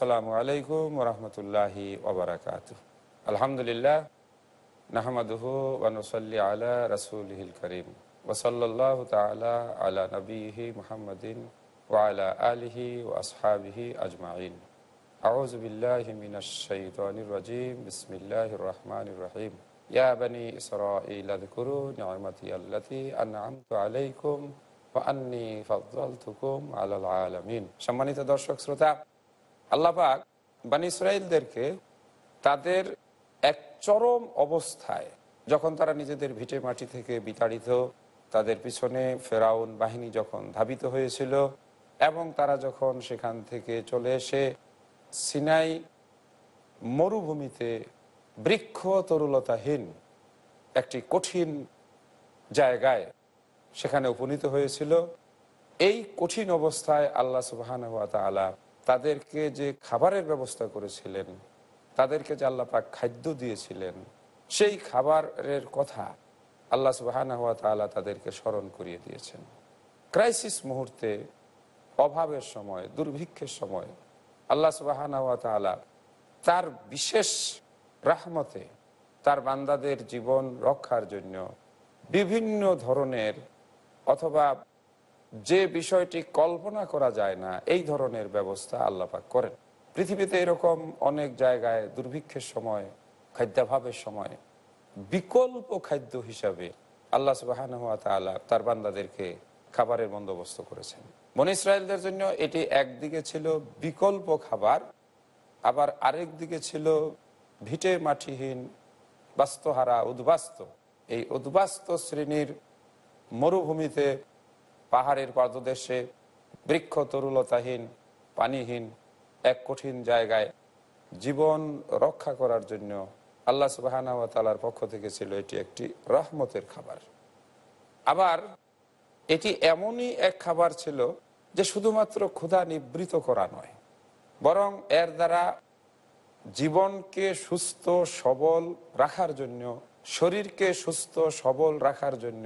আসসালামু আলাইকুম রহমতুল্লাহি ওবরাকাত আলহামদুলিল্লাহ নাহমাদুহু ওয়ানুসল্লি আলা রসুলহিল করিম ওসল্লাহ তালা আলা নবীহি মুহাম্মদিন ওয়ালা আলিহি ও আসহাবিহি আজমাইন আউজ বিল্লাহ মিনাশ-শাইতানির রাজিম বিসমিল্লাহির রহমানির রহিম ইয়া বনি ইসরাঈল আযকুরু নি'মাতি আল্লাতী আন'আমতু আলাইকুম ওয়া আন্নী ফাদ্দালতুকুম আলাল আলামিন সম্মানিত দর্শক শ্রোতা আল্লাহ পাক বানি ইসরায়েলদেরকে তাদের এক চরম অবস্থায় যখন তারা নিজেদের ভিটে মাটি থেকে বিতাড়িত, তাদের পিছনে ফেরাউন বাহিনী যখন ধাবিত হয়েছিল এবং তারা যখন সেখান থেকে চলে এসে সিনাই মরুভূমিতে বৃক্ষ তরুলতাহীন একটি কঠিন জায়গায় সেখানে উপনীত হয়েছিল, এই কঠিন অবস্থায় আল্লাহ সুবাহান হাত তালা তাদেরকে যে খাবারের ব্যবস্থা করেছিলেন, তাদেরকে যে আল্লাহ পাক খাদ্য দিয়েছিলেন, সেই খাবারের কথা আল্লাহ সুবাহানা হাত তালা তাদেরকে স্মরণ করিয়ে দিয়েছেন। ক্রাইসিস মুহূর্তে, অভাবের সময়, দুর্ভিক্ষের সময়, আল্লাহ সুবাহানা হাত তালা তার বিশেষ রাহমতে তার বান্দাদের জীবন রক্ষার জন্য বিভিন্ন ধরনের অথবা যে বিষয়টি কল্পনা করা যায় না, এই ধরনের ব্যবস্থা আল্লাপাক করেন। পৃথিবীতে এরকম অনেক জায়গায় দুর্ভিক্ষের সময়, খাদ্যাভাবের সময় বিকল্প খাদ্য হিসাবে আল্লাহ সুবাহান তার বান্দাদেরকে খাবারের বন্দোবস্ত করেছেন। মন ইসরায়েলদের জন্য এটি একদিকে ছিল বিকল্প খাবার, আবার আরেক দিকে ছিল ভিটে মাটিহীন, বাস্তুহারা, উদ্বাস্ত। এই উদ্বাস্ত শ্রেণির মরুভূমিতে পাহাড়ের পাদদেশে বৃক্ষ তরুলতাহীন, পানিহীন, এক কঠিন জায়গায় জীবন রক্ষা করার জন্য আল্লাহ সুবাহানা তালার পক্ষ থেকে ছিল এটি একটি রহমতের খাবার। আবার এটি এমনই এক খাবার ছিল যে শুধুমাত্র ক্ষুধা নিবৃত করা নয়, বরং এর দ্বারা জীবনকে সুস্থ, সবল রাখার জন্য, শরীরকে সুস্থ, সবল রাখার জন্য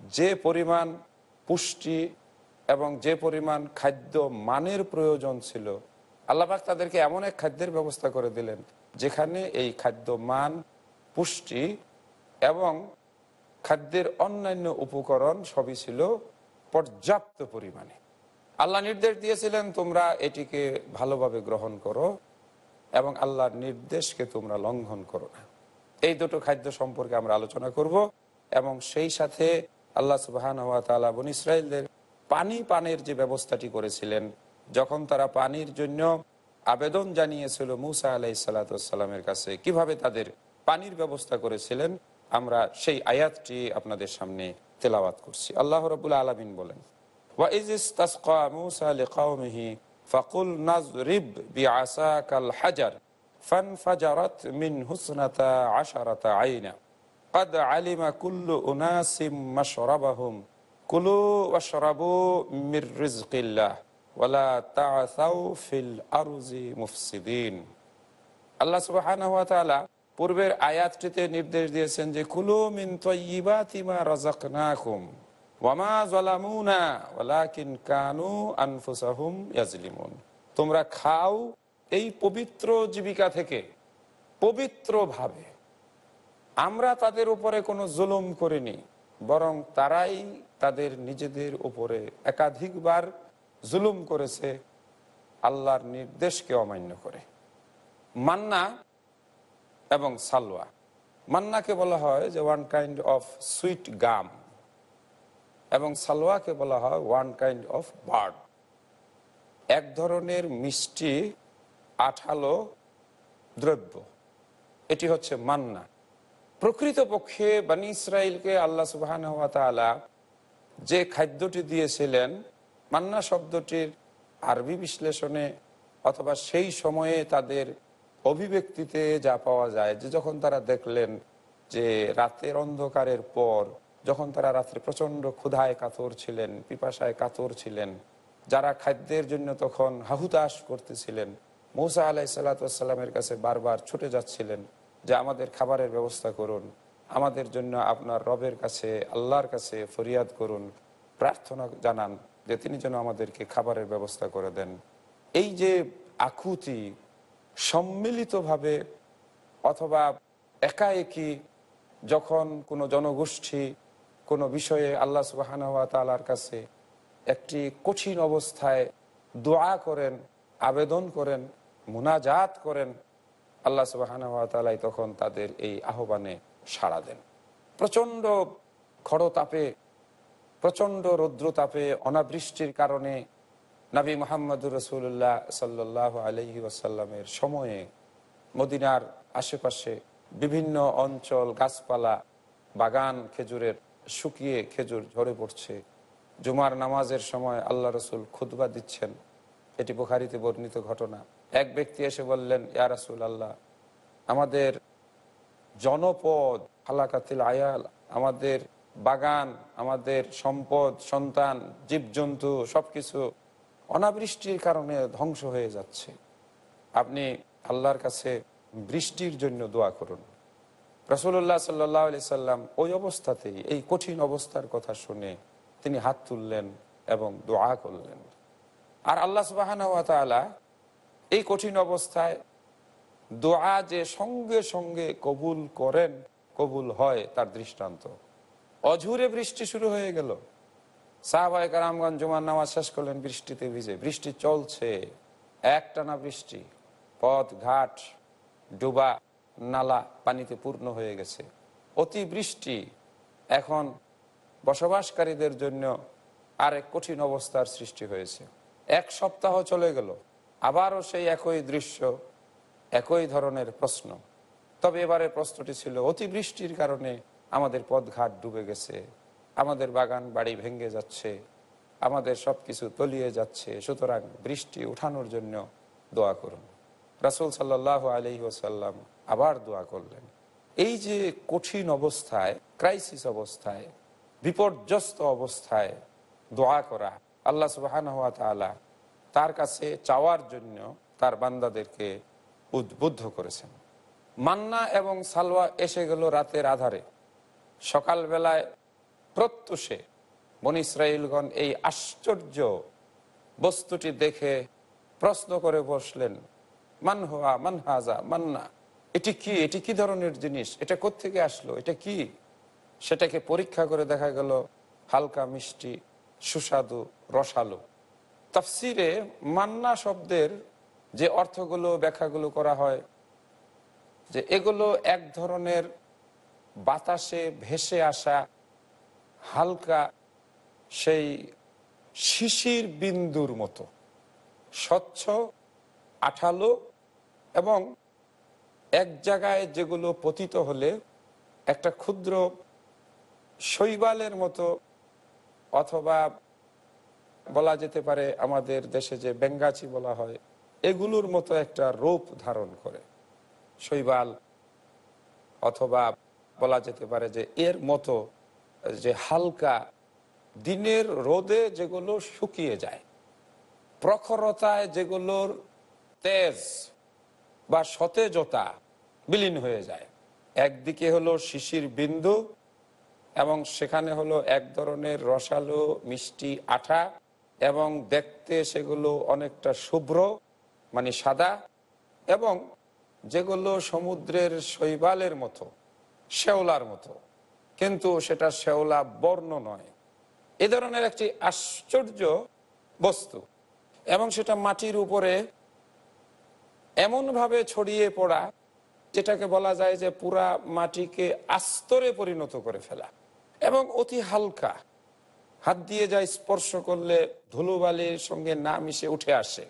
যে পরিমাণ পুষ্টি এবং যে পরিমাণ খাদ্য মানের প্রয়োজন ছিল আল্লাপাক তাদেরকে এমন এক খাদ্যের ব্যবস্থা করে দিলেন, যেখানে এই খাদ্য মান, পুষ্টি এবং খাদ্যের অন্যান্য উপকরণ সবই ছিল পর্যাপ্ত পরিমাণে। আল্লাহ নির্দেশ দিয়েছিলেন, তোমরা এটিকে ভালোভাবে গ্রহণ করো এবং আল্লাহর নির্দেশকে তোমরা লঙ্ঘন করো না। এই দুটো খাদ্য সম্পর্কে আমরা আলোচনা করব এবং সেই সাথে আল্লাহ সুবাহান হাত বন ইসরায়েলদের পানি পানের যে ব্যবস্থাটি করেছিলেন, যখন তারা পানির জন্য আবেদন জানিয়েছিল মুসা আলাই সাল্লাতামের কাছে, কীভাবে তাদের পানির ব্যবস্থা করেছিলেন, আমরা সেই আয়াতটি আপনাদের সামনে তেলাওয়াত করছি। আল্লাহ রবুল্লা আলমিন বলেন আশারাতা আইনা। قد علم كل أناس مشربهم كلوا واشربوا من رزق الله ولا تعثوا في الأرض مفسدين আল্লাহ সুবহানাহু ওয়া তাআলা পূর্বের আয়াতটিতে নির্দেশ দিয়েছেন যে কুলু মিন তাইয়্যিবাতি মা রাযাকনাকুম ওয়ামা যালামুনা ওয়ালাকিন কানু আনফুসাহুম ইয়াজলিমুন তোমরা খাও এই পবিত্র জীবিকা থেকে পবিত্রভাবে আমরা তাদের উপরে কোনো জুলুম করিনি, বরং তারাই তাদের নিজেদের উপরে একাধিকবার জুলুম করেছে আল্লাহর নির্দেশকে অমান্য করে। মান্না এবং সালোয়া মান্নাকে বলা হয় যে one kind of sweet gum এবং সালোয়াকে বলা হয় ওয়ান কাইন্ড অফ বার্ড এক ধরনের মিষ্টি, আঠালো দ্রব্য। এটি হচ্ছে মান্না। প্রকৃতপক্ষে বানি ইসরায়েলকে আল্লাহ সুবাহান যে খাদ্যটি দিয়েছিলেন, মান্না শব্দটির আরবি বিশ্লেষণে অথবা সেই সময়ে তাদের অভিব্যক্তিতে যা পাওয়া যায়, যে যখন তারা দেখলেন যে রাতের অন্ধকারের পর, যখন তারা রাত্রে প্রচণ্ড ক্ষুধায় কাতর ছিলেন, পিপাসায় কাতর ছিলেন, যারা খাদ্যের জন্য তখন হাহুতাশ করতেছিলেন, মৌসা আলাহ সাল্লাতামের কাছে বারবার ছুটে যাচ্ছিলেন যে আমাদের খাবারের ব্যবস্থা করুন। আমাদের জন্য আপনার রবের কাছে, আল্লাহর কাছে ফরিয়াদ করুন। প্রার্থনা জানান যে তিনি যেন আমাদেরকে খাবারের ব্যবস্থা করে দেন। এই যে আকুতি সম্মিলিতভাবে অথবা একাএকি যখন কোনো জনগোষ্ঠী কোনো বিষয়ে আল্লাহ সুবাহান তালার কাছে একটি কঠিন অবস্থায় দোয়া করেন, আবেদন করেন, মুনাজাত করেন আল্লাহ সুবাহান তখন তাদের এই আহ্বানে সাড়া দেন। প্রচণ্ড খড়তাপে প্রচণ্ড রৌদ্রতাপে, অনাবৃষ্টির কারণে নাবী মোহাম্মদুর রসুল্লাহ সাল্লাহ আলহি আসাল্লামের সময়ে মদিনার আশেপাশে বিভিন্ন অঞ্চল, গাছপালা, বাগান, খেজুরের শুকিয়ে খেজুর ঝরে পড়ছে। জুমার নামাজের সময় আল্লাহ রসুল খুতবা দিচ্ছেন। এটি বুখারিতে বর্ণিত ঘটনা। এক ব্যক্তি এসে বললেন, ইয়া রাসুল আল্লাহ আমাদের জনপদ হালাকাতিল আয়াল, আমাদের বাগান, আমাদের সম্পদ, সন্তান, জীবজন্তু, সবকিছু অনাবৃষ্টির কারণে ধ্বংস হয়ে যাচ্ছে। আপনি আল্লাহর কাছে বৃষ্টির জন্য দোয়া করুন। রসুল্লাহ সাল্লাহ আলি সাল্লাম ওই অবস্থাতেই, এই কঠিন অবস্থার কথা শুনে তিনি হাত তুললেন এবং দোয়া করলেন। আর আল্লাহ সুবাহান এই কঠিন অবস্থায় দোয়া যে সঙ্গে সঙ্গে কবুল করেন, কবুল হয় তার দৃষ্টান্ত। অঝুরে বৃষ্টি শুরু হয়ে গেল। সাহবাই কারামগঞ্জ জুমার নামাজ শেষ করলেন, বৃষ্টিতে ভিজে। বৃষ্টি চলছে, একটানা বৃষ্টি, পথ, ঘাট, ডুবা, নালা পানিতে পূর্ণ হয়ে গেছে। অতি বৃষ্টি এখন বসবাসকারীদের জন্য আরেক কঠিন অবস্থার সৃষ্টি হয়েছে। এক সপ্তাহ চলে গেল। আবারও সেই একই দৃশ্য, একই ধরনের প্রশ্ন। তবে এবারে প্রশ্নটি ছিল, অতিবৃষ্টির কারণে আমাদের পথঘাট ডুবে গেছে, আমাদের বাগান বাড়ি ভেঙে যাচ্ছে, আমাদের সব কিছু তলিয়ে যাচ্ছে, সুতরাং বৃষ্টি উঠানোর জন্য দোয়া করুন। রাসুল সাল্লাহ আলহি ওসাল্লাম আবার দোয়া করলেন। এই যে কঠিন অবস্থায় ক্রাইসিস অবস্থায়, বিপর্যস্ত অবস্থায় দোয়া করা, আল্লাহ আলা তার কাছে চাওয়ার জন্য তার বান্দাদেরকে উদ্বুদ্ধ করেছেন। মান্না এবং সালওয়া এসে গেল রাতের আধারে। সকালবেলায় প্রত্যুষে বন ইসরায়েলগণ এই আশ্চর্য বস্তুটি দেখে প্রশ্ন করে বসলেন, মান হওয়া মান হাজা মান্না এটি কি? এটি কি ধরনের জিনিস? এটা কোথেকে আসলো? এটা কি? সেটাকে পরীক্ষা করে দেখা গেল হালকা মিষ্টি, সুস্বাদু, রসালো। তাফসিরে মান্না শব্দের যে অর্থগুলো, ব্যাখ্যাগুলো করা হয়, যে এগুলো এক ধরনের বাতাসে ভেসে আসা হালকা সেই শিশির বিন্দুর মতো, স্বচ্ছ, আঠালো এবং এক জায়গায় যেগুলো পতিত হলে একটা ক্ষুদ্র শৈবালের মতো অথবা বলা যেতে পারে আমাদের দেশে যে বেঙ্গাচি বলা হয়, এগুলোর মতো একটা রূপ ধারণ করে। শৈবাল অথবা বলা যেতে পারে যে এর মতো যে হালকা দিনের রোদে যেগুলো শুকিয়ে যায়, প্রখরতায় যেগুলোর তেজ বা সতেজতা বিলীন হয়ে যায়। একদিকে হলো শিশির বিন্দু এবং সেখানে হলো এক ধরনের রসালো মিষ্টি আঠা এবং দেখতে সেগুলো অনেকটা শুভ্র মানে সাদা, এবং যেগুলো সমুদ্রের শৈবালের মতো শেওলার মতো। কিন্তু সেটা শেওলা বর্ণ নয়। এ ধরনের একটি আশ্চর্য বস্তু। এবং সেটা মাটির উপরে এমনভাবে ছড়িয়ে পড়া, যেটাকে বলা যায় যে পুরা মাটিকে আস্তরে পরিণত করে ফেলা। এবং অতি হালকা। হাত দিয়ে যা স্পর্শ করলে ধুলোবালির সঙ্গে না মিশে উঠে আসে।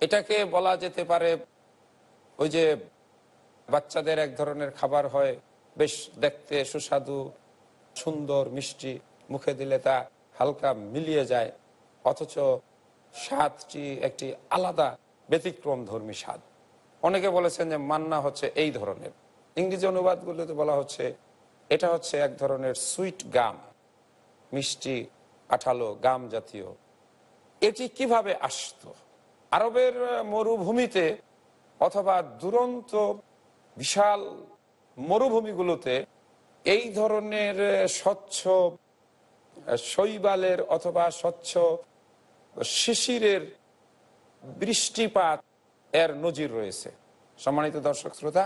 এটাকে বলা যেতে পারে ওই যে বাচ্চাদের এক ধরনের খাবার হয়, বেশ দেখতে সুস্বাদু, সুন্দর, মিষ্টি, মুখে দিলে তা হালকা মিলিয়ে যায়, অথচ স্বাদটি একটি আলাদা ব্যতিক্রম ধর্মী স্বাদ। অনেকে বলেছেন যে মান্না হচ্ছে এই ধরনের। ইংরেজি অনুবাদগুলোতে বলা হচ্ছে, এটা হচ্ছে এক ধরনের সুইট গাম। মিষ্টি আঠালো গাম জাতীয়। এটি কীভাবে আসত? আরবের মরুভূমিতে অথবা দুরন্ত, বিশাল মরুভূমিগুলোতে এই ধরনের স্বচ্ছ শৈবালের অথবা স্বচ্ছ শিশিরের বৃষ্টিপাত এর নজির রয়েছে। সম্মানিত দর্শক শ্রোতা,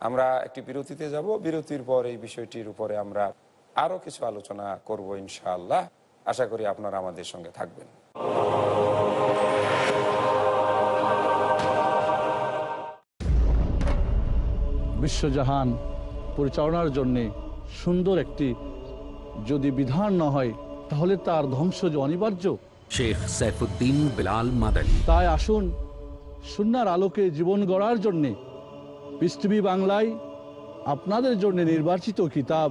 আমরা একটি বিরতিতে যাব। বিরতির পর এই বিষয়টির উপরে আমরা আরও কিছু আলোচনা করব ইনশাআল্লাহ। আশা করি আপনারা আমাদের সঙ্গে থাকবেন। বিশ্বজাহান পরিচালনার জন্যে সুন্দর একটি যদি বিধান না হয় তাহলে তার ধ্বংস যে অনিবার্য। শেখ সাইফুদ্দিন বিলাল মাদানী। তাই আসুন সুনার আলোকে জীবন গড়ার জন্যে পৃথিবী বাংলায় আপনাদের জন্য নির্বাচিত কিতাব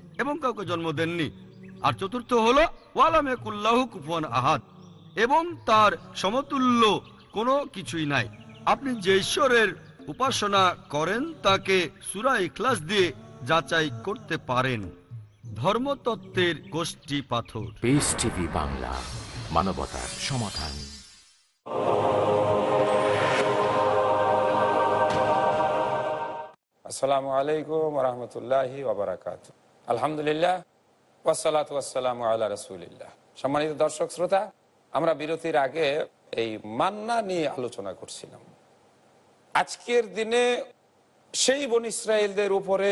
এবং কাউকে জন্ম দেননি। আর চতুর্থ হলো ওয়ালাম একুল্লাহ কুফুয়ান আহাদ। এবং তার সমতুল্য কোনো কিছুই নাই। আপনি যে ঈশ্বরের উপাসনা করেন তাকে সুরা ইখলাস দিয়ে যাচাই করতে পারেন। ধর্মতত্ত্বের গোষ্ঠী পাথর। পিস টিভি বাংলা মানবতার সমাধান। আসসালামু আলাইকুম রহমতুল্লাহি ওবরাকাত আলহামদুলিল্লাহ ওয়াসালাত ওয়াসালাম আল্লাহ রসুলিল্লাহ। সম্মানিত দর্শক, শ্রোতা, আমরা বিরতির আগে এই মান্না নিয়ে আলোচনা করছিলাম। আজকের দিনে সেই বন ইসরায়েলদের উপরে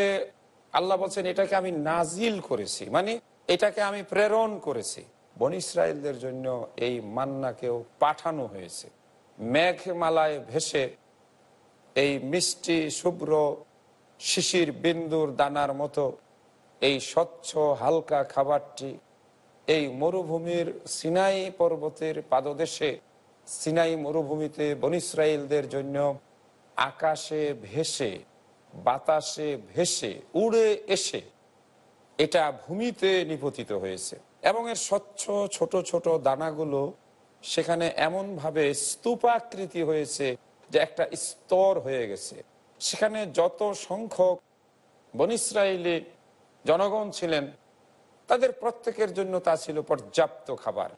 আল্লাহ বলছেন, এটাকে আমি নাজিল করেছি। মানে এটাকে আমি প্রেরণ করেছি। বন ইসরায়েলদের জন্য এই মান্নাকেও পাঠানো হয়েছে। মেঘমালায় ভেসে এই মিষ্টি, শুভ্র শিশির বিন্দুর দানার মতো এই স্বচ্ছ হালকা খাবারটি এই মরুভূমির সিনাই পর্বতের পাদদেশে, সিনাই মরুভূমিতে বনিসরাইলদের জন্য আকাশে ভেসে, বাতাসে ভেসে, উড়ে এসে এটা ভূমিতে নিপতিত হয়েছে। এবং এর স্বচ্ছ ছোট ছোট দানাগুলো সেখানে এমনভাবে স্তূপাকৃতি হয়েছে যে একটা স্তর হয়ে গেছে। সেখানে যত সংখ্যক বনিসরায়েলি জনগণ ছিলেন, তাদের প্রত্যেকের জন্য তা ছিল পর্যাপ্ত খাবার।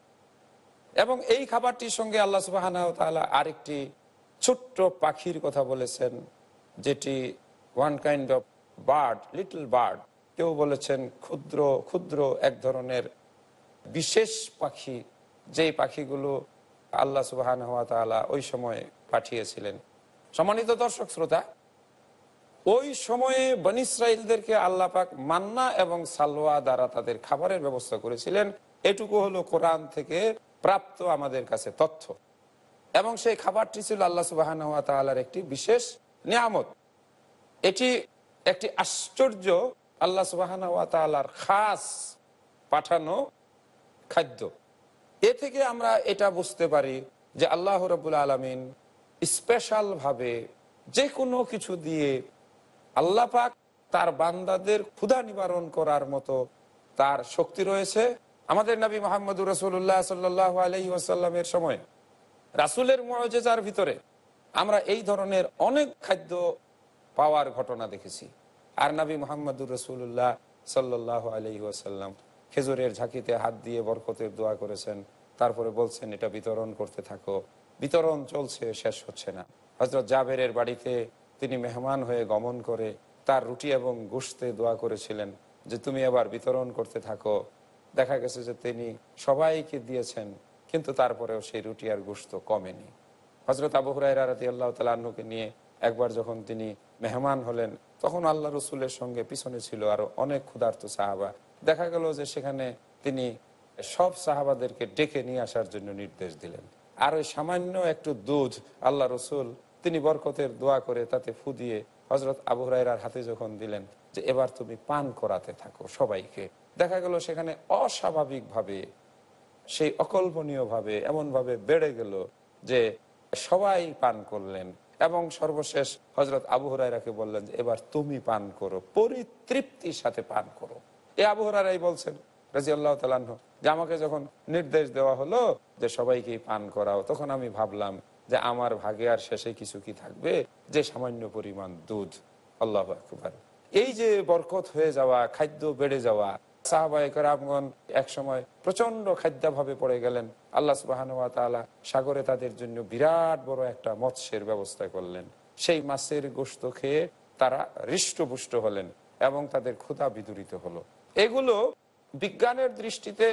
এবং এই খাবারটির সঙ্গে আল্লাহ সুবাহ আরেকটি ছোট্ট পাখির কথা বলেছেন, যেটি one kind of bird little bird কেউ বলেছেন ক্ষুদ্র ক্ষুদ্র এক ধরনের বিশেষ পাখি, যেই পাখিগুলো আল্লাহ সুবাহান হাত ওই সময় পাঠিয়েছিলেন। সম্মানিত দর্শক, শ্রোতা ওই সময়ে বন ইসরায়েলদেরকে আল্লাহ পাক মান্না এবং সালোয়া দ্বারা তাদের খাবারের ব্যবস্থা করেছিলেন। এটুকু হলো কোরআন থেকে প্রাপ্ত আমাদের কাছে তথ্য। এবং সেই খাবারটি ছিল আল্লাহ তালার একটি বিশেষ নিয়ামত। এটি একটি আশ্চর্য আল্লাহ সুবাহান তালার খাস পাঠানো খাদ্য। এ থেকে আমরা এটা বুঝতে পারি যে আল্লাহ রবুল আলমিন স্পেশাল ভাবে যে কোনো কিছু দিয়ে আল্লাহ পাক তার বান্দাদের ক্ষুধা নিবারণ করার মতো তার শক্তি রয়েছে। আমাদের নবী মোহাম্মদুর রসুল্লাহ সাল্লাহ আলহি ওয়াসাল্লামের সময় রাসুলের মজেজার ভিতরে আমরা এই ধরনের অনেক খাদ্য পাওয়ার ঘটনা দেখেছি। আর নবী মোহাম্মদুর রসুল্লাহ সাল্লাহ আলহি ওয়াসাল্লাম খেজুরের ঝাঁকিতে হাত দিয়ে বরকতের দোয়া করেছেন। তারপরে বলছেন, এটা বিতরণ করতে থাকো। বিতরণ চলছে, শেষ হচ্ছে না। হজরত জাবেরের বাড়িতে তিনি মেহমান হয়ে গমন করে তার রুটি এবং গোশতে দোয়া করেছিলেন যে তুমি এবার বিতরণ করতে থাকো। দেখা গেছে যে তিনি সবাইকে দিয়েছেন, কিন্তু তারপরেও সেই রুটি আর গোস্ত কমেনি। হজরত আবু হুরাইরা রাতি আল্লাহ তালুকে নিয়ে একবার যখন তিনি মেহমান হলেন, তখন আল্লাহ রসুলের সঙ্গে পিছনে ছিল আরও অনেক ক্ষুধার্ত সাহাবা। দেখা গেল যে সেখানে তিনি সব সাহাবাদেরকে ডেকে নিয়ে আসার জন্য নির্দেশ দিলেন। আর ওই সামান্য একটু দুধ আল্লাহ রসুল তিনি বরকতের দোয়া করে তাতে ফু দিয়ে হজরত আবু রায়রার হাতে যখন দিলেন যে এবার তুমি পান করাতে থাকো সবাইকে। দেখা গেল সেখানে অস্বাভাবিকভাবে, সেই অকল্পনীয় ভাবে এমন ভাবে বেড়ে গেল যে সবাই পান করলেন এবং সর্বশেষ হজরত আবু হরাইরাকে বললেন যে এবার তুমি পান করো, পরিতৃপ্তির সাথে পান করো। এ আবু হরাই বলছেন রাজি আল্লাহ তালাহ যে আমাকে যখন নির্দেশ দেওয়া হলো যে সবাইকেই পান করাও, তখন আমি ভাবলাম যে আমার ভাগে আর শেষে কিছু কি থাকবে? যে সামান্য পরিমাণ দুধ। আল্লাহ আকবর। এই যে বরকত হয়ে যাওয়া, খাদ্য বেড়ে যাওয়া সাহাবাহামগণ এক সময় প্রচণ্ড খাদ্যাভাবে পড়ে গেলেন। আল্লাহ সুবাহান সাগরে তাদের জন্য বিরাট বড় একটা মৎস্যের ব্যবস্থা করলেন। সেই মাছের গোস্ত খেয়ে তারা হৃষ্টপুষ্ট হলেন এবং তাদের ক্ষুধা বিদূরিত হলো। এগুলো বিজ্ঞানের দৃষ্টিতে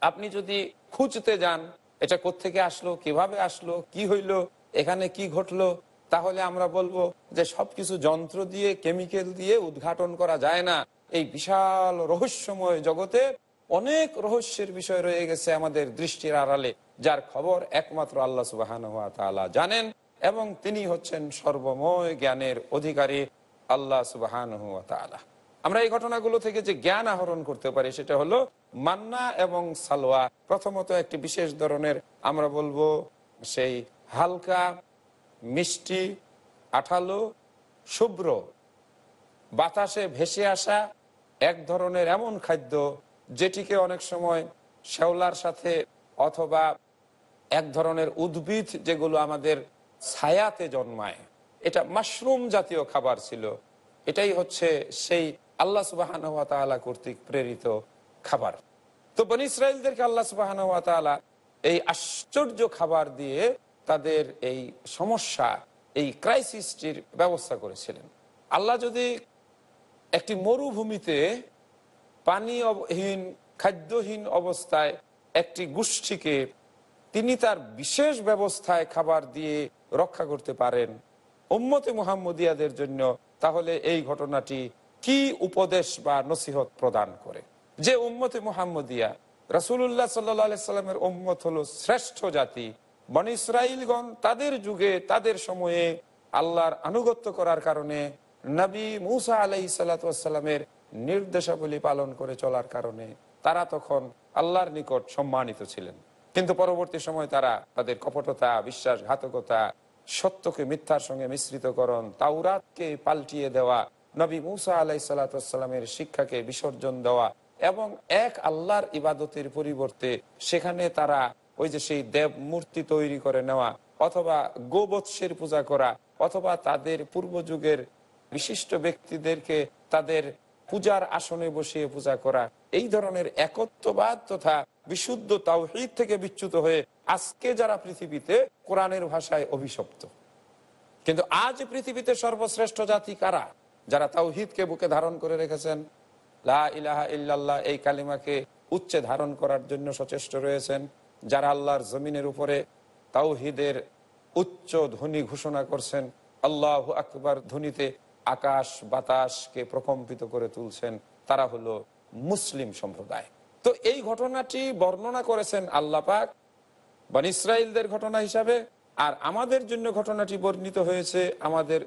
আপনি যদি খুঁজতে যান এটা কোথেকে আসলো, কীভাবে আসলো, কি হইল, এখানে কি ঘটলো, তাহলে আমরা বলব যে সবকিছু যন্ত্র দিয়ে, কেমিক্যাল দিয়ে উদ্ঘাটন করা যায় না। এই বিশাল রহস্যময় জগতে অনেক রহস্যের বিষয় রয়ে গেছে আমাদের দৃষ্টির আড়ালে, যার খবর একমাত্র আল্লাহ সুবাহান জানেন এবং তিনি হচ্ছেন সর্বময় জ্ঞানের অধিকারী আল্লাহ সুবাহান আমরা এই ঘটনাগুলো থেকে যে জ্ঞান আহরণ করতে পারি সেটা হলো মান্না এবং সালোয়া প্রথমত একটি বিশেষ ধরনের আমরা বলব সেই হালকা, মিষ্টি, আঠালো, শুভ্র, বাতাসে ভেসে আসা এক ধরনের এমন খাদ্য যেটিকে অনেক সময় শেওলার সাথে অথবা এক ধরনের উদ্ভিদ যেগুলো আমাদের ছায়াতে জন্মায়। এটা মাশরুম জাতীয় খাবার ছিল। এটাই হচ্ছে সেই আল্লাহ সুবাহান কর্তৃক প্রেরিত খাবার। তো বন ইসরায়েলদেরকে আল্লাহ সুবাহান এই আশ্চর্য খাবার দিয়ে তাদের এই সমস্যা, এই ক্রাইসিসটির ব্যবস্থা করেছিলেন। আল্লাহ যদি একটি মরুভূমিতে পানিহীন খাদ্যহীন অবস্থায় একটি গোষ্ঠীকে তিনি তার বিশেষ ব্যবস্থায় খাবার দিয়ে রক্ষা করতে পারেন উম্মতে মুহাম্মদিয়াদের জন্য, তাহলে এই ঘটনাটি কি উপদেশ বা নসিহত প্রদান করে? যে উম্মতে মুহাম্মদিয়া রসুল্লাহ সাল্লামের উম্মত হলো শ্রেষ্ঠ জাতি। বন ইসরাইলগণ তাদের যুগে, তাদের সময়ে আল্লাহর আনুগত্য করার কারণে নবী মুসা আলাই সাল্লামের নির্দেশাবলী পালন করে চলার কারণে তারা তখন আল্লাহর নিকট সম্মানিত ছিলেন। কিন্তু পরবর্তী সময় তারা তাদের কপটতা, বিশ্বাসঘাতকতা, সত্যকে মিথ্যার সঙ্গে মিশ্রিতকরণ, তাওরাতকে পাল্টিয়ে দেওয়া নবী মুসা আলাই সাল্লামের শিক্ষাকে বিসর্জন দেওয়া এবং এক আল্লাহর ইবাদতের পরিবর্তে সেখানে তারা ওই যে সেই দেব মূর্তি তৈরি করে নেওয়া অথবা গোবৎসের পূজা করা অথবা তাদের পূর্ব যুগের বিশিষ্ট ব্যক্তিদেরকে তাদের পূজার আসনে বসিয়ে পূজা করা, এই ধরনের একত্ববাদ তথা বিশুদ্ধ তাওহিদ থেকে বিচ্যুত হয়ে আজকে যারা পৃথিবীতে কোরআনের ভাষায় অভিশপ্ত। কিন্তু আজ পৃথিবীতে সর্বশ্রেষ্ঠ জাতি কারা? যারা তাওহিদকে বুকে ধারণ করে রেখেছেন, লা ইলাহা ইল্লাল্লাহ এই কালিমাকে উচ্চে ধারণ করার জন্য সচেষ্ট রয়েছেন, যারা আল্লাহর জমিনের উপরে তাওহিদের উচ্চ ধ্বনি ঘোষণা করছেন, আল্লাহ আকবার ধ্বনিতে আকাশ বাতাসকে প্রকম্পিত করে তুলছেন, তারা হলো মুসলিম সম্প্রদায়। তো এই ঘটনাটি বর্ণনা করেছেন আল্লাহ পাক বান ইসরায়েলদের ঘটনা হিসাবে, আর আমাদের জন্য ঘটনাটি বর্ণিত হয়েছে আমাদের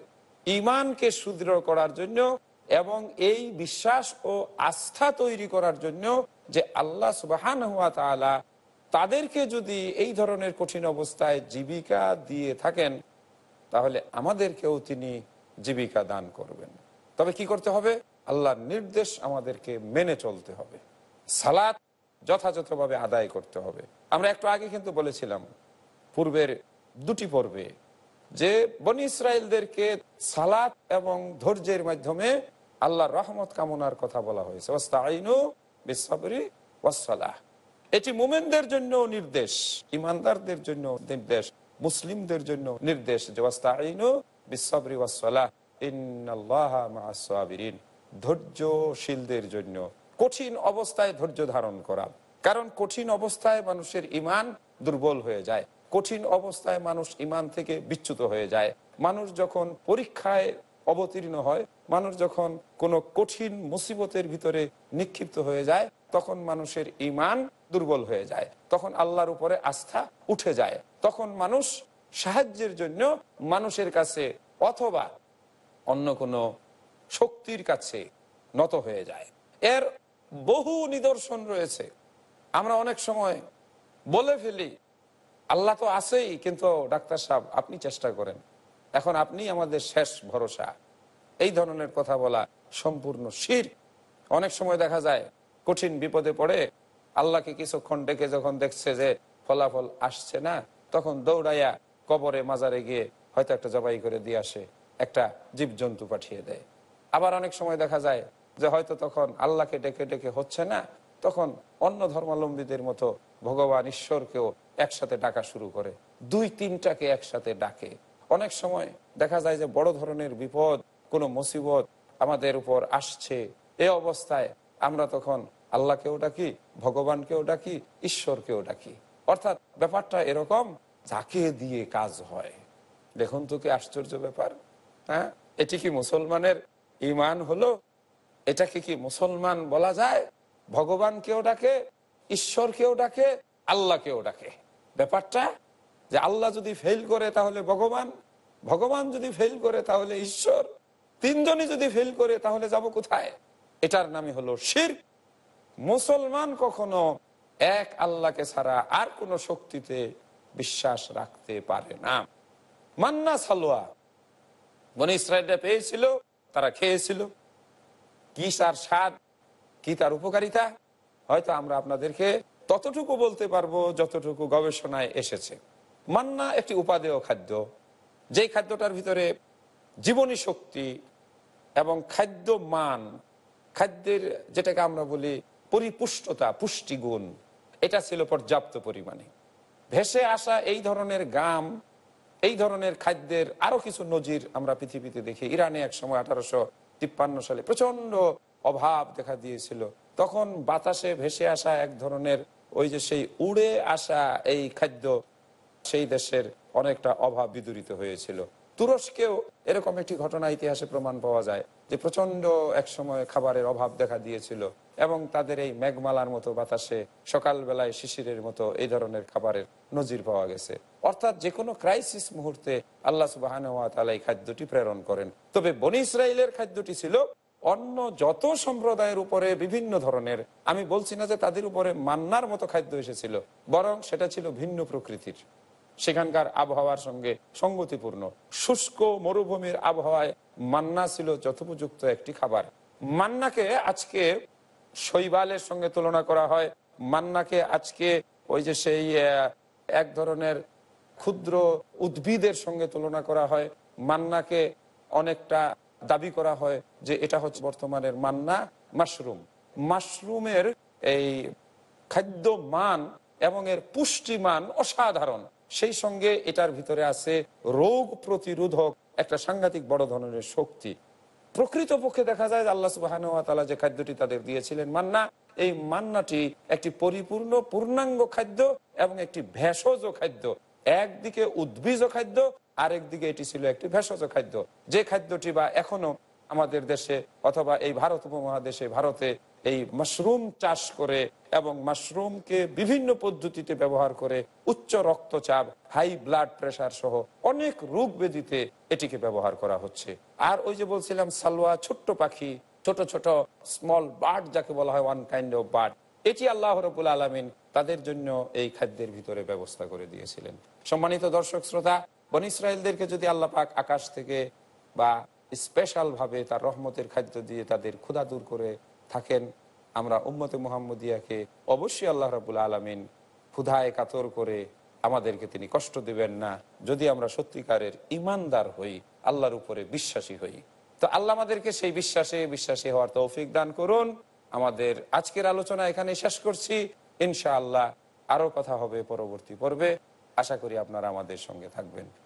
ইমানকে সুদৃঢ় করার জন্য এবং এই বিশ্বাস ও আস্থা তৈরি করার জন্য যে আল্লাহ সুবাহান হুয়া তাআলা তাদেরকে যদি এই ধরনের কঠিন অবস্থায় জীবিকা দিয়ে থাকেন, তাহলে আমাদেরকেও তিনি জীবিকা দান করবেন। তবে কি করতে হবে? আল্লাহর নির্দেশ আমাদেরকে মেনে চলতে হবে। সালাত যথাযথভাবে আদায় করতে হবে। আমরা একটু আগে কিন্তু বলেছিলাম, পূর্বের দুটি পর্বে যে বনি ইসরায়েলদেরকে সালাত এবং ধৈর্যের মাধ্যমে আল্লাহর রহমত কামনার কথা বলা হয়েছে। ওয়াসসালাহ। এটি মুমেনদের জন্য নির্দেশ, ইমানদারদের জন্য নির্দেশ, মুসলিমদের জন্য নির্দেশ যে ওয়াস্তাইনু ওয়াসসালাহ। ইন্নাল্লাহা ধৈর্যশীলদের জন্য কঠিন অবস্থায় ধৈর্য ধারণ করা। কারণ কঠিন অবস্থায় মানুষের ইমান দুর্বল হয়ে যায়। কঠিন অবস্থায় মানুষ ইমান থেকে বিচ্যুত হয়ে যায়। মানুষ যখন পরীক্ষায় অবতীর্ণ হয়, মানুষ যখন কোনো কঠিন মুসিবতের ভিতরে নিক্ষিপ্ত হয়ে যায়, তখন মানুষের ইমান দুর্বল হয়ে যায়। তখন আল্লাহর উপরে আস্থা উঠে যায়। তখন মানুষ সাহায্যের জন্য মানুষের কাছে অথবা অন্য কোনো শক্তির কাছে নত হয়ে যায়। এর বহু নিদর্শন রয়েছে। আমরা অনেক সময় বলে ফেলি আল্লাহ তো আছেই, কিন্তু ডাক্তার সাহেব, আপনি চেষ্টা করেন। এখন আপনি আমাদের শেষ ভরসা। এই ধরনের কথা বলা সম্পূর্ণ শির। অনেক সময় দেখা যায়, কঠিন বিপদে পড়ে, আল্লাহকে কিছুক্ষণ ডেকে যখন দেখছে যে ফলাফল আসছে না, তখন দৌড়াইয়া কবরে মাজারে গিয়ে হয়তো একটা জবাই করে দিয়ে আসে, একটা জীবজন্তু পাঠিয়ে দেয়। আবার অনেক সময় দেখা যায় যে হয়তো তখন আল্লাহকে ডেকে ডেকে হচ্ছে না, তখন অন্য ধর্মাবলম্বীদের মতো ভগবান ঈশ্বরকেও একসাথে ডাকা শুরু করে। দুই তিনটাকে একসাথে ডাকে। অনেক সময় দেখা যায় যে বড় ধরনের বিপদ, কোনো মুসিবত আমাদের উপর আসছে। এ অবস্থায় আমরা তখন আল্লাহকেও ডাকি, ভগবানকেও ডাকি, ঈশ্বরকেও ডাকি। অর্থাৎ ব্যাপারটা এরকম যাকে দিয়ে কাজ হয়। দেখুন তো কি আশ্চর্য ব্যাপার হ্যাঁ? এটি কি মুসলমানের ইমান হলো? এটাকে কি মুসলমান বলা যায়? ভগবানকেও ডাকে, ঈশ্বরকেও ডাকে, আল্লাহকেও ডাকে। ব্যাপারটা যে আল্লাহ যদি ফেল করে তাহলে ভগবান ভগবান যদি ফেল করে তাহলে ঈশ্বর, তিনজনই যদি ফেল করে তাহলে যাব কোথায়? এটার নামই হলো শির মুসলমান কখনো এক আল্লাহকে ছাড়া আর কোন শক্তিতে বিশ্বাস রাখতে পারে না। মান্না সালোয়া, বনে ইসরায়েলরা পেয়েছিল, তারা খেয়েছিল। কি তার স্বাদ, কি তার উপকারিতা? হয়তো আমরা আপনাদেরকে ততটুকু বলতে পারব, যতটুকু গবেষণায় এসেছে। মান্না একটি উপাদেয় খাদ্য, যেই খাদ্যটার ভিতরে জীবনী শক্তি এবং খাদ্য মান খাদ্যের যেটাকে আমরা বলি পরিপুষ্টতা, পুষ্টিগুণ, এটা ছিল পর্যাপ্ত পরিমাণে। ভেসে আসা এই ধরনের গাম এই ধরনের খাদ্যের আরও কিছু নজির আমরা পৃথিবীতে দেখি। ইরানে এক সময় আঠারোশো তিপ্পান্ন সালে প্রচণ্ড অভাব দেখা দিয়েছিল। তখন বাতাসে ভেসে আসা এক ধরনের ওই যে সেই উড়ে আসা এই খাদ্য সেই দেশের অনেকটা অভাব বিদূরিত হয়েছিল। তুরস্কেও এরকম একটি ঘটনা ইতিহাসে প্রমাণ পাওয়া যায় যে প্রচণ্ড এক সময় খাবারের অভাব দেখা দিয়েছিল এবং তাদের এই মেঘমালার মতো বাতাসে সকালবেলায় শিশিরের মতো এই ধরনের খাবারের নজির পাওয়া গেছে। অর্থাৎ যে কোনো ক্রাইসিস মুহূর্তে আল্লাহ সুবাহান এই খাদ্যটি প্রেরণ করেন। তবে বনি ইসরায়েলের খাদ্যটি ছিল অন্য যত সম্প্রদায়ের উপরে বিভিন্ন ধরনের, আমি বলছি না যে তাদের উপরে মান্নার মতো খাদ্য এসেছিল, বরং সেটা ছিল ভিন্ন প্রকৃতির। সেখানকার আবহাওয়ার সঙ্গে সঙ্গতিপূর্ণ। শুষ্ক মরুভূমির আবহাওয়ায় মান্না ছিল যথোপযুক্ত একটি খাবার। মান্নাকে আজকে শৈবালের সঙ্গে তুলনা করা হয়। মান্নাকে আজকে ওই যে সেই এক ধরনের ক্ষুদ্র উদ্ভিদের সঙ্গে তুলনা করা হয়। মান্নাকে অনেকটা দাবি করা হয় যে এটা হচ্ছে বর্তমানের মান্না, মাশরুম। মাশরুমের এই খাদ্য মান এবং এর পুষ্টি মান অসাধারণ। সেই সঙ্গে এটার ভিতরে আছে রোগ প্রতিরোধক একটা সাংঘাতিক বড় ধরনের শক্তি। প্রকৃতপক্ষে দেখা যায় আল্লাহ সুবাহানুয়াতালা যে খাদ্যটি তাদের দিয়েছিলেন মান্না, এই মান্নাটি একটি পরিপূর্ণ পূর্ণাঙ্গ খাদ্য এবং একটি ভেষজ খাদ্য। একদিকে উদ্ভিজ খাদ্য আরেকদিকে এটি ছিল একটি ভেষজ খাদ্য। যে খাদ্যটি বা এখনও আমাদের দেশে অথবা এই ভারত উপমহাদেশে, ভারতে এই মাশরুম চাষ করে এবং মাশরুমকে বিভিন্ন পদ্ধতিতে ব্যবহার করে উচ্চ রক্তচাপ, হাই ব্লাড প্রেশার সহ অনেক রোগ ব্যাধিতে এটিকে ব্যবহার করা হচ্ছে। আর ওই যে বলছিলাম, সালোয়া, ছোট্ট পাখি, ছোট ছোট স্মল বার্ড যাকে বলা হয় ওয়ান কাইন্ড অফ বার্ড এটি আল্লাহ রবুল আলমিন তাদের জন্য এই খাদ্যের ভিতরে ব্যবস্থা করে দিয়েছিলেন। সম্মানিত দর্শক, শ্রোতা বন ইসরায়েলদেরকে যদি আল্লাহ পাক আকাশ থেকে বা স্পেশাল ভাবে তার রহমতের খাদ্য দিয়ে তাদের ক্ষুধা দূর করে থাকেন, আমরা উম্মতে মোহাম্মদিয়াকে অবশ্যই আল্লাহ রাবুল আলমিন ক্ষুধায় কাতর করে আমাদেরকে তিনি কষ্ট দিবেন না। যদি আমরা সত্যিকারের ইমানদার হই, আল্লাহর উপরে বিশ্বাসী হই। তো আল্লাহ আমাদেরকে সেই বিশ্বাসে, বিশ্বাসী হওয়ার তৌফিক দান করুন। আমাদের আজকের আলোচনা এখানে শেষ করছি। ইনশাআল্লাহ আরও কথা হবে পরবর্তী পর্বে। আশা করি আপনারা আমাদের সঙ্গে থাকবেন।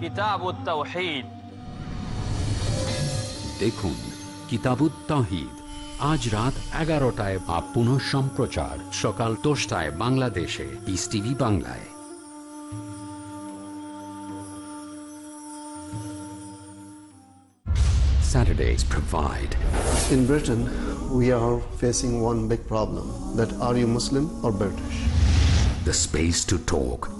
কিতাবুত তাওহীদ দেখুন কিতাবুত তাহিদ আজ রাত এগারোটায় বা পুনঃ সম্প্রচার সকাল দশটায় বাংলাদেশে পিস টিভি বাংলায় Saturdays provide. In Britain, we are facing one big problem that are you Muslim or British? the space to talk.